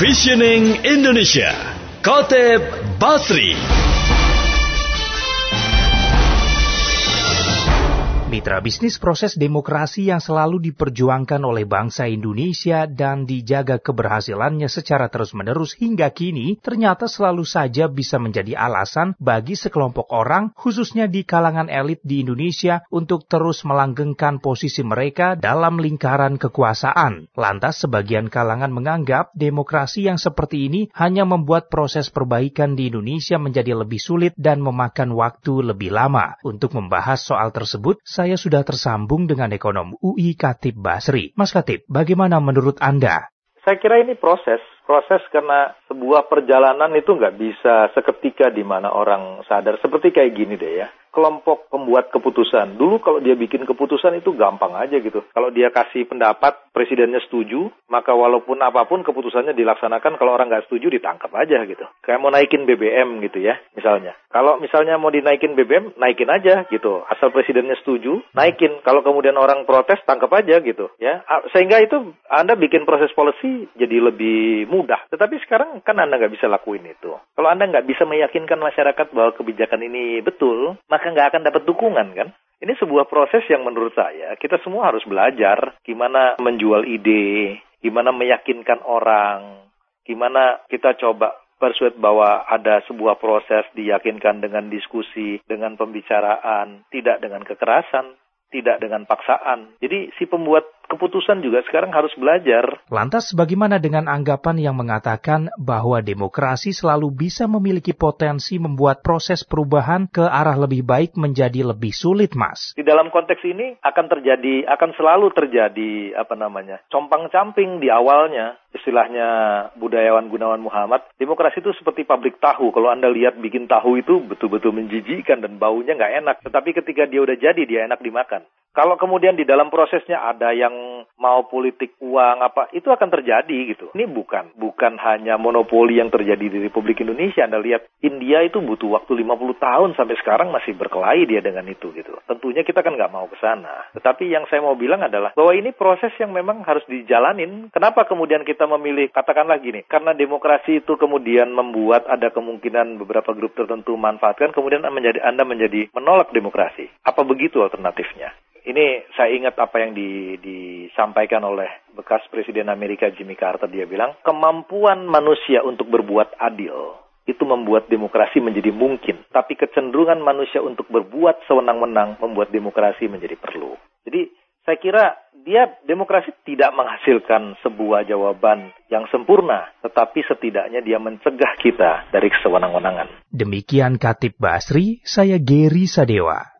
Visioning Indonesia, Koteb Basri. Mitra bisnis proses demokrasi yang selalu diperjuangkan oleh bangsa Indonesia dan dijaga keberhasilannya secara terus-menerus hingga kini ternyata selalu saja bisa menjadi alasan bagi sekelompok orang khususnya di kalangan elit di Indonesia untuk terus melanggengkan posisi mereka dalam lingkaran kekuasaan. Lantas sebagian kalangan menganggap demokrasi yang seperti ini hanya membuat proses perbaikan di Indonesia menjadi lebih sulit dan memakan waktu lebih lama. Untuk membahas soal tersebut, saya sudah tersambung dengan ekonom UI Katib Basri. Mas Katib, bagaimana menurut Anda? Saya kira ini proses proses karena sebuah perjalanan itu nggak bisa seketika di mana orang sadar. Seperti kayak gini deh ya. Kelompok pembuat keputusan. Dulu kalau dia bikin keputusan itu gampang aja gitu. Kalau dia kasih pendapat, presidennya setuju, maka walaupun apa pun keputusannya dilaksanakan, kalau orang nggak setuju ditangkap aja gitu. Kayak mau naikin BBM gitu ya, misalnya. Kalau misalnya mau dinaikin BBM, naikin aja gitu. Asal presidennya setuju, naikin. Kalau kemudian orang protes, tangkap aja gitu ya. Sehingga itu Anda bikin proses policy jadi lebih mudah. Tetapi sekarang kan Anda nggak bisa lakuin itu. Kalau Anda nggak bisa meyakinkan masyarakat bahwa kebijakan ini betul, maka nggak akan dapat dukungan kan? Ini sebuah proses yang menurut saya kita semua harus belajar gimana menjual ide, gimana meyakinkan orang, gimana kita coba persuade bahwa ada sebuah proses diyakinkan dengan diskusi, dengan pembicaraan, tidak dengan kekerasan, tidak dengan paksaan. Jadi si pembuat keputusan juga sekarang harus belajar. Lantas bagaimana dengan anggapan yang mengatakan bahwa demokrasi selalu bisa memiliki potensi membuat proses perubahan ke arah lebih baik menjadi lebih sulit, Mas? Di dalam konteks ini akan terjadi, akan selalu terjadi apa namanya, compang-camping di awalnya. Istilahnya budayawan Gunawan Muhammad, demokrasi itu seperti pabrik tahu. Kalau Anda lihat bikin tahu itu betul-betul menjijikan dan baunya nggak enak. Tetapi ketika dia udah jadi, dia enak dimakan. Kalau kemudian di dalam prosesnya ada yang mau politik uang apa, itu akan terjadi gitu. Ini bukan bukan hanya monopoli yang terjadi di Republik Indonesia. Anda lihat India itu butuh waktu 50 tahun sampai sekarang masih berkelahi dia dengan itu gitu. Tentunya kita kan nggak mau ke sana. Tetapi yang saya mau bilang adalah bahwa ini proses yang memang harus dijalanin. Kenapa kemudian kita memilih katakanlah gini, karena demokrasi itu kemudian membuat ada kemungkinan beberapa grup tertentu manfaatkan, kemudian menjadi Anda menjadi menolak demokrasi. Apa begitu alternatifnya? Ini saya ingat apa yang di, disampaikan oleh bekas Presiden Amerika Jimmy Carter. Dia bilang, kemampuan manusia untuk berbuat adil itu membuat demokrasi menjadi mungkin. Tapi kecenderungan manusia untuk berbuat sewenang-wenang membuat demokrasi menjadi perlu. Jadi saya kira dia demokrasi tidak menghasilkan sebuah jawaban yang sempurna, tetapi setidaknya dia mencegah kita dari kesewenang-wenangan. Demikian Katib Basri, saya Geri Sadewa.